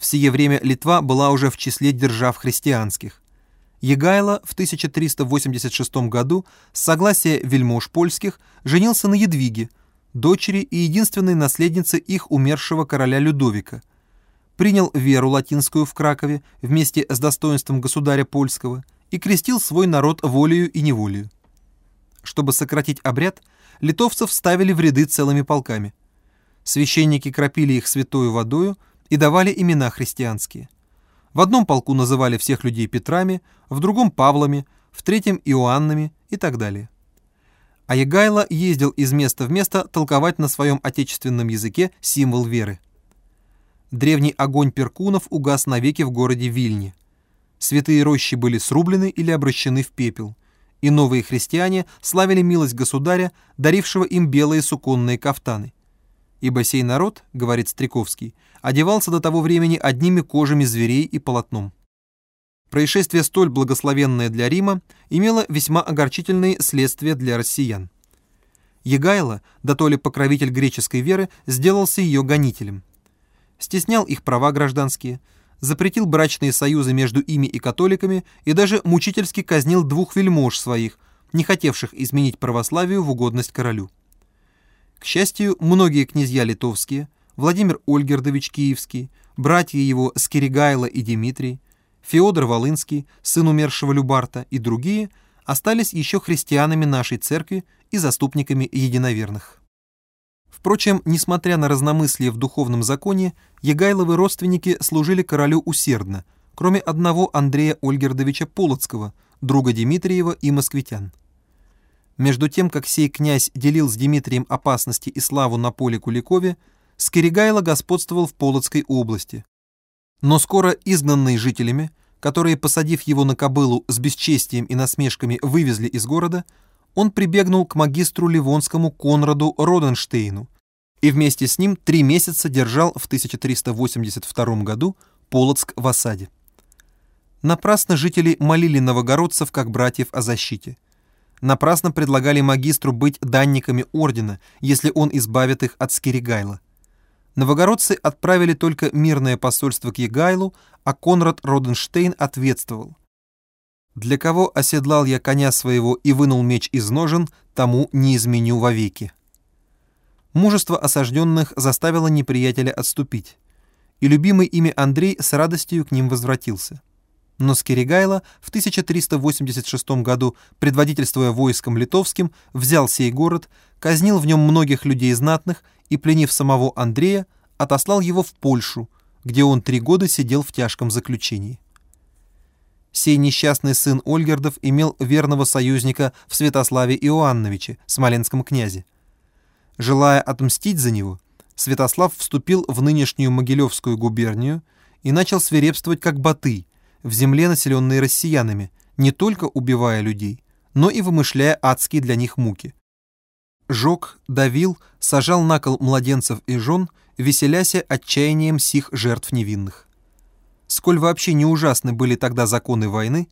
В сие время Литва была уже в числе держав христианских. Егайло в 1386 году с согласия вельмож польских женился на Едвиге, дочери и единственной наследнице их умершего короля Людовика. Принял веру латинскую в Кракове вместе с достоинством государя польского и крестил свой народ волею и неволею. Чтобы сократить обряд, литовцев ставили в ряды целыми полками. Священники кропили их святою водою и давали имена христианские – в одном полку называли всех людей Петрами, в другом – Павлами, в третьем – Иоаннами и так далее. А Егайло ездил из места в место толковать на своем отечественном языке символ веры. Древний огонь перкунов угас навеки в городе Вильне. Святые рощи были срублены или обращены в пепел, и новые христиане славили милость государя, дарившего им белые суконные кафтаны. Ибо сей народ, говорит Стрековский, одевался до того времени одними кожами зверей и полотном. Происшествие столь благословенное для Рима имело весьма огорчительные следствия для россиян. Егайло, да то ли покровитель греческой веры, сделался ее гонителем. Стеснял их права гражданские, запретил брачные союзы между ими и католиками и даже мучительски казнил двух вельмож своих, не хотевших изменить православию в угодность королю. К счастью, многие князья литовские, Владимир Ольгердович Киевский, братья его Скиригайло и Дмитрий, Феодор Волынский, сын умершего Любарта и другие остались еще христианами нашей церкви и заступниками единоверных. Впрочем, несмотря на разномыслие в духовном законе, Егайловы родственники служили королю усердно, кроме одного Андрея Ольгердовича Полоцкого, друга Дмитриева и москвитян. Между тем, как сей князь делил с Дмитрием опасности и славу на поле Куликове, Скиригайло господствовал в Полоцкой области. Но скоро изгнанный жителями, которые, посадив его на кобылу с бесчестием и насмешками, вывезли из города, он прибегнул к магистру Ливонскому Конраду Роденштейну и вместе с ним три месяца держал в 1382 году Полоцк в осаде. Напрасно жители молили новогородцев как братьев о защите – напрасно предлагали магистру быть данниками ордена, если он избавит их от Скиригайла. Новогородцы отправили только мирное посольство к Егайлу, а Конрад Роденштейн ответствовал. «Для кого оседлал я коня своего и вынул меч из ножен, тому не изменю вовеки». Мужество осажденных заставило неприятеля отступить, и любимый ими Андрей с радостью к ним возвратился. Но Скиригайло в 1386 году, предводительствуя войском литовским, взял сей город, казнил в нем многих людей знатных и, пленив самого Андрея, отослал его в Польшу, где он три года сидел в тяжком заключении. Сей несчастный сын Ольгердов имел верного союзника в Святославе Иоанновиче, смоленском князе. Желая отмстить за него, Святослав вступил в нынешнюю Могилевскую губернию и начал свирепствовать как Батый, в земле, населенной россиянами, не только убивая людей, но и вымышляя адские для них муки. Жег, давил, сажал на кол младенцев и жен, веселяся отчаянием сих жертв невинных. Сколь вообще не ужасны были тогда законы войны,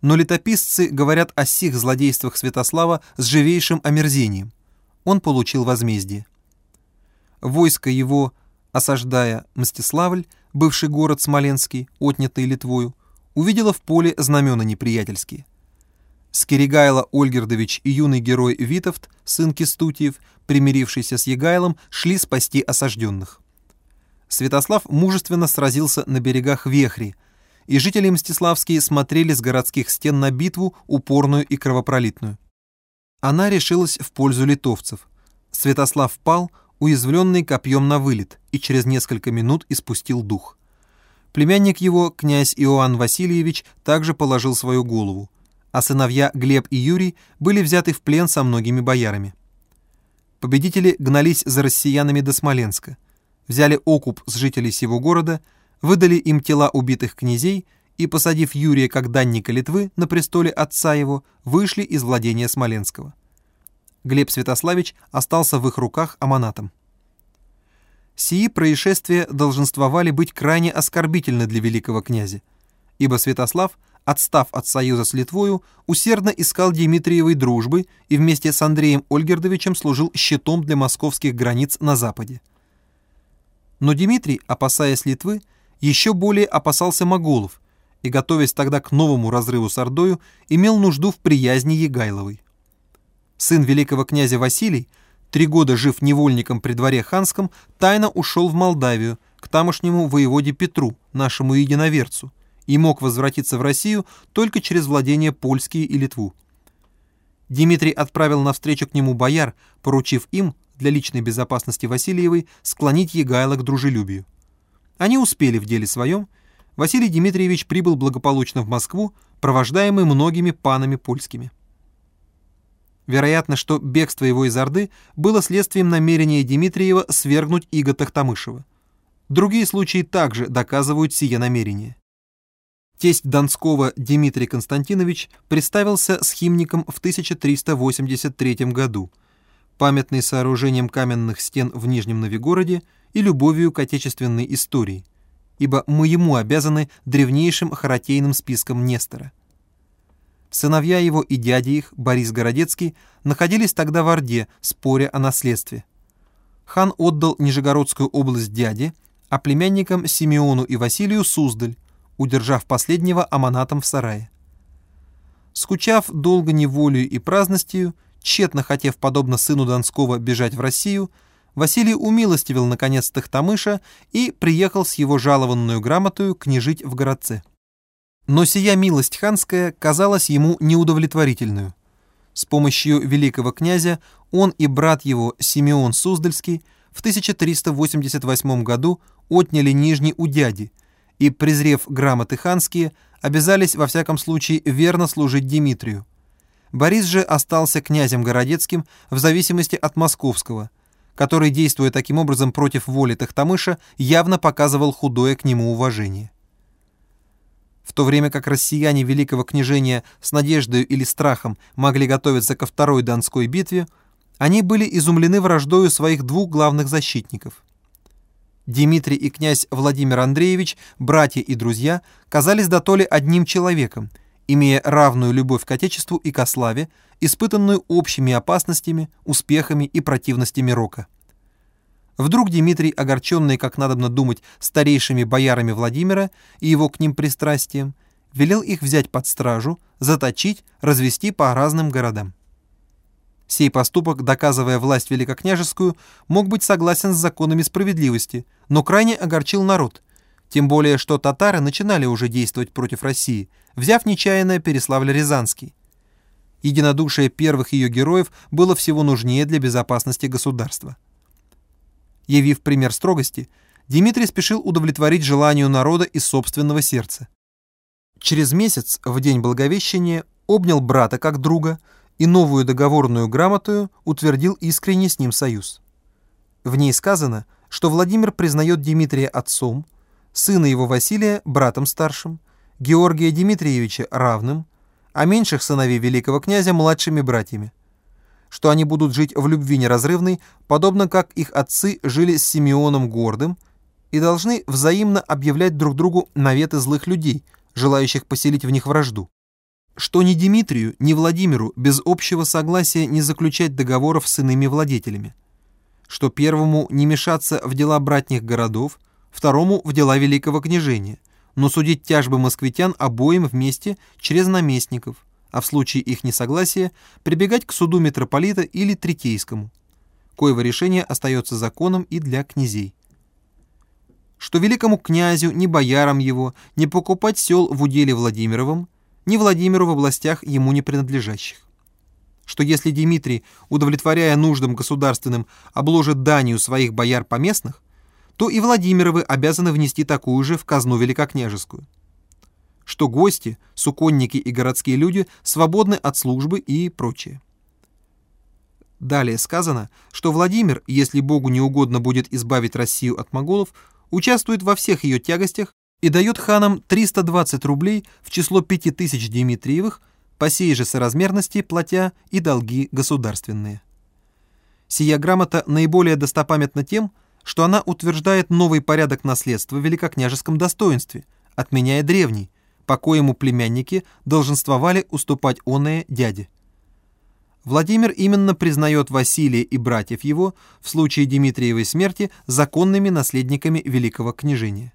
но летописцы говорят о сих злодействах Святослава с живейшим омерзением. Он получил возмездие. Войско его, осаждая Мстиславль, бывший город Смоленский, отнятый Литвою, увидела в поле знамена неприятельские. Скиригайло Ольгердович и юный герой Витовт, сын Кистутиев, примирившийся с Егайлом, шли спасти осажденных. Святослав мужественно сразился на берегах Вехри, и жители Мстиславские смотрели с городских стен на битву, упорную и кровопролитную. Она решилась в пользу литовцев. Святослав пал, уязвленный копьем на вылет, и через несколько минут испустил дух. Племянник его, князь Иоанн Васильевич, также положил свою голову, а сыновья Глеб и Юрий были взяты в плен со многими боярами. Победители гнались за россиянами до Смоленска, взяли окуп с жителей сего города, выдали им тела убитых князей и, посадив Юрия как данника Литвы на престоле отца его, вышли из владения Смоленского. Глеб Святославич остался в их руках аманатом. Сии происшествия долженствовали быть крайне оскорбительны для великого князя, ибо Святослав, отстав от союза с Литвою, усердно искал Дмитриевой дружбы и вместе с Андреем Ольгердовичем служил щитом для московских границ на западе. Но Дмитрий, опасаясь Литвы, еще более опасался моголов и, готовясь тогда к новому разрыву с Ордою, имел нужду в приязни Егайловой. Сын великого князя Василий, три года жив невольником при дворе ханском, тайно ушел в Молдавию, к тамошнему воеводе Петру, нашему единоверцу, и мог возвратиться в Россию только через владения польские и Литву. Дмитрий отправил навстречу к нему бояр, поручив им, для личной безопасности Васильевой, склонить Егайла к дружелюбию. Они успели в деле своем. Василий Дмитриевич прибыл благополучно в Москву, провождаемый многими панами польскими. Вероятно, что бегство его из Орды было следствием намерения Дмитриева свергнуть Иго Тахтамышева. Другие случаи также доказывают сие намерение. Тесть Донского Дмитрий Константинович представился схимником в 1383 году, памятный сооружением каменных стен в Нижнем Новигороде и любовью к отечественной истории, ибо мы ему обязаны древнейшим харатейным списком Нестора. Сыновья его и дяди их, Борис Городецкий, находились тогда в Орде, споря о наследстве. Хан отдал Нижегородскую область дяде, а племянникам Симеону и Василию Суздаль, удержав последнего аманатом в сарае. Скучав долго неволею и праздностью, тщетно хотев, подобно сыну Донского, бежать в Россию, Василий умилостивил, наконец, Тахтамыша и приехал с его жалованную грамотою княжить в городце. Но сия милость ханская казалась ему неудовлетворительную. С помощью великого князя он и брат его Симеон Суздальский в 1388 году отняли Нижний у дяди и, презрев грамоты ханские, обязались во всяком случае верно служить Дмитрию. Борис же остался князем Городецким в зависимости от московского – который, действуя таким образом против воли Тахтамыша, явно показывал худое к нему уважение. В то время как россияне Великого княжения с надеждой или страхом могли готовиться ко второй Донской битве, они были изумлены враждою своих двух главных защитников. Дмитрий и князь Владимир Андреевич, братья и друзья, казались дотоле одним человеком, имея равную любовь к Отечеству и ко славе, испытанную общими опасностями, успехами и противностями рока. Вдруг Дмитрий, огорченный, как надобно думать, старейшими боярами Владимира и его к ним пристрастием, велел их взять под стражу, заточить, развести по разным городам. Сей поступок, доказывая власть великокняжескую, мог быть согласен с законами справедливости, но крайне огорчил народ, тем более что татары начинали уже действовать против России, взяв нечаянно Переславль-Рязанский, единодушие первых ее героев было всего нужнее для безопасности государства. Явив пример строгости, Дмитрий спешил удовлетворить желанию народа и собственного сердца. Через месяц, в день Благовещения, обнял брата как друга и новую договорную грамоту утвердил искренне с ним союз. В ней сказано, что Владимир признает Дмитрия отцом, сына его Василия братом старшим, Георгия Дмитриевича равным, а меньших сыновей великого князя младшими братьями, что они будут жить в любви неразрывной, подобно как их отцы жили с Симеоном Гордым, и должны взаимно объявлять друг другу наветы злых людей, желающих поселить в них вражду. Что ни Дмитрию, ни Владимиру без общего согласия не заключать договоров с иными владетелями. Что первому не мешаться в дела братних городов, второму в дела великого княжения – но судить тяжбы москвитян обоим вместе через наместников, а в случае их несогласия прибегать к суду митрополита или третейскому, коего решение остается законом и для князей. Что великому князю, ни боярам его, не покупать сел в уделе Владимировом, ни Владимиру в областях ему не принадлежащих. Что если Дмитрий, удовлетворяя нуждам государственным, обложит данью своих бояр поместных, то и Владимировы обязаны внести такую же в казну великокняжескую. Что гости, суконники и городские люди свободны от службы и прочее. Далее сказано, что Владимир, если Богу не угодно будет избавить Россию от моголов, участвует во всех ее тягостях и дает ханам 320 рублей в число 5000 Дмитриевых, по сей же соразмерности платя и долги государственные. Сия грамота наиболее достопамятна тем, что она утверждает новый порядок наследства в великокняжеском достоинстве, отменяя древний, по коему племянники долженствовали уступать оное дяде. Владимир именно признает Василия и братьев его в случае Дмитриевой смерти законными наследниками великого княжения.